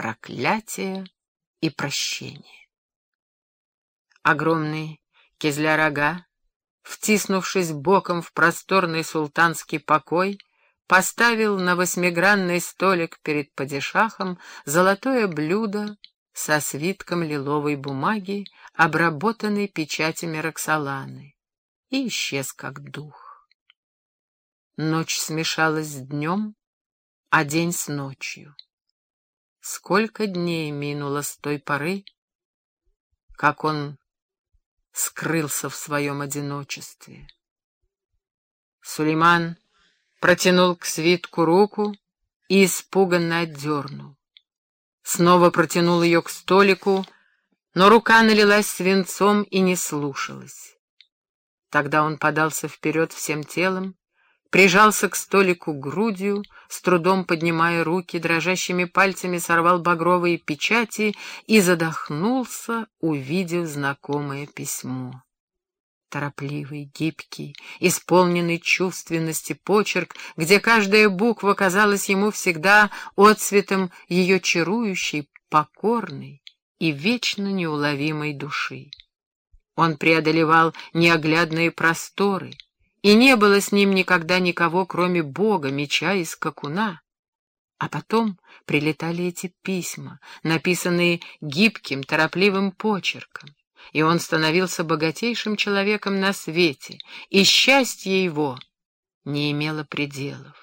проклятие и прощение. Огромный кизля втиснувшись боком в просторный султанский покой, поставил на восьмигранный столик перед падишахом золотое блюдо со свитком лиловой бумаги, обработанной печатями Роксоланы, и исчез как дух. Ночь смешалась с днем, а день с ночью. Сколько дней минуло с той поры, как он скрылся в своем одиночестве. Сулейман протянул к свитку руку и испуганно отдернул. Снова протянул ее к столику, но рука налилась свинцом и не слушалась. Тогда он подался вперед всем телом, прижался к столику грудью, с трудом поднимая руки, дрожащими пальцами сорвал багровые печати и задохнулся, увидев знакомое письмо. Торопливый, гибкий, исполненный чувственности почерк, где каждая буква казалась ему всегда отцветом ее чарующей, покорной и вечно неуловимой души. Он преодолевал неоглядные просторы, и не было с ним никогда никого, кроме Бога, меча и скакуна. А потом прилетали эти письма, написанные гибким, торопливым почерком и он становился богатейшим человеком на свете, и счастье его не имело пределов.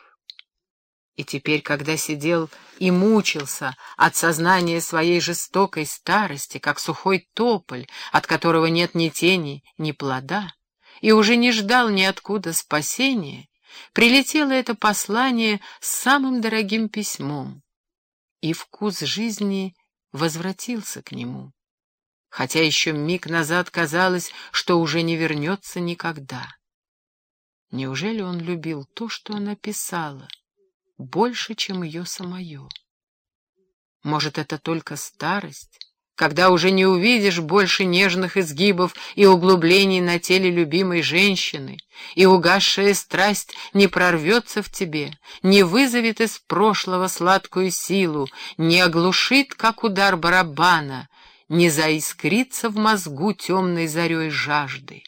И теперь, когда сидел и мучился от сознания своей жестокой старости, как сухой тополь, от которого нет ни тени, ни плода, и уже не ждал ниоткуда спасения, прилетело это послание с самым дорогим письмом, и вкус жизни возвратился к нему хотя еще миг назад казалось, что уже не вернется никогда. Неужели он любил то, что она писала, больше, чем ее самое? Может, это только старость, когда уже не увидишь больше нежных изгибов и углублений на теле любимой женщины, и угасшая страсть не прорвется в тебе, не вызовет из прошлого сладкую силу, не оглушит, как удар барабана, не заискрится в мозгу темной зарей жажды,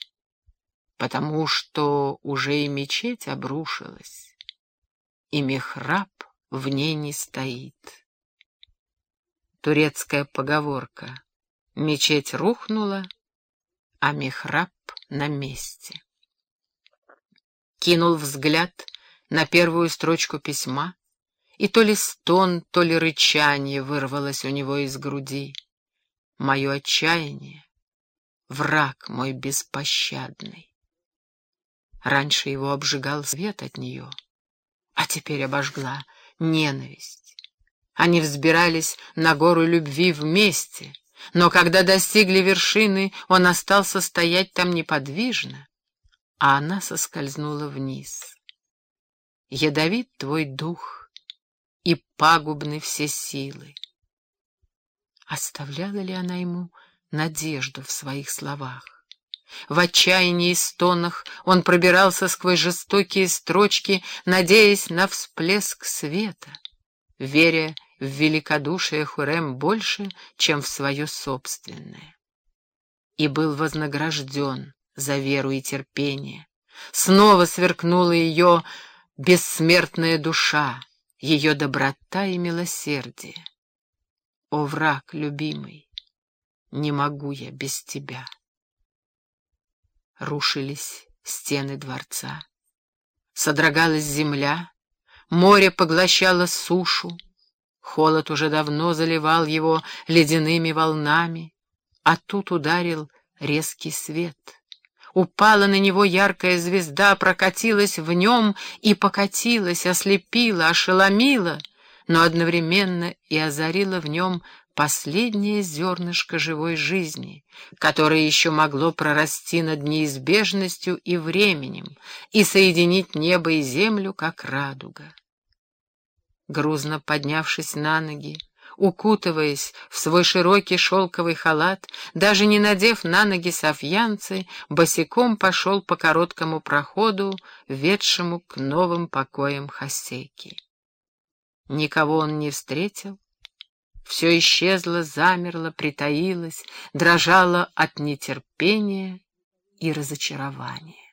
потому что уже и мечеть обрушилась, и мехраб в ней не стоит. Турецкая поговорка «Мечеть рухнула, а мехраб на месте». Кинул взгляд на первую строчку письма, и то ли стон, то ли рычание вырвалось у него из груди мое отчаяние, враг мой беспощадный. Раньше его обжигал свет от нее, а теперь обожгла ненависть. Они взбирались на гору любви вместе, но когда достигли вершины, он остался стоять там неподвижно, а она соскользнула вниз. Ядовит твой дух, и пагубны все силы. Оставляла ли она ему надежду в своих словах? В отчаянии и стонах он пробирался сквозь жестокие строчки, надеясь на всплеск света, веря в великодушие Хурем больше, чем в свое собственное. И был вознагражден за веру и терпение. Снова сверкнула ее бессмертная душа, ее доброта и милосердие. О, враг любимый, не могу я без тебя. Рушились стены дворца. Содрогалась земля, море поглощало сушу, холод уже давно заливал его ледяными волнами, а тут ударил резкий свет. Упала на него яркая звезда, прокатилась в нем и покатилась, ослепила, ошеломила — но одновременно и озарила в нем последнее зернышко живой жизни, которое еще могло прорасти над неизбежностью и временем и соединить небо и землю, как радуга. Грузно поднявшись на ноги, укутываясь в свой широкий шелковый халат, даже не надев на ноги софьянцы, босиком пошел по короткому проходу, ведшему к новым покоям Хасейки. Никого он не встретил. Все исчезло, замерло, притаилось, дрожало от нетерпения и разочарования.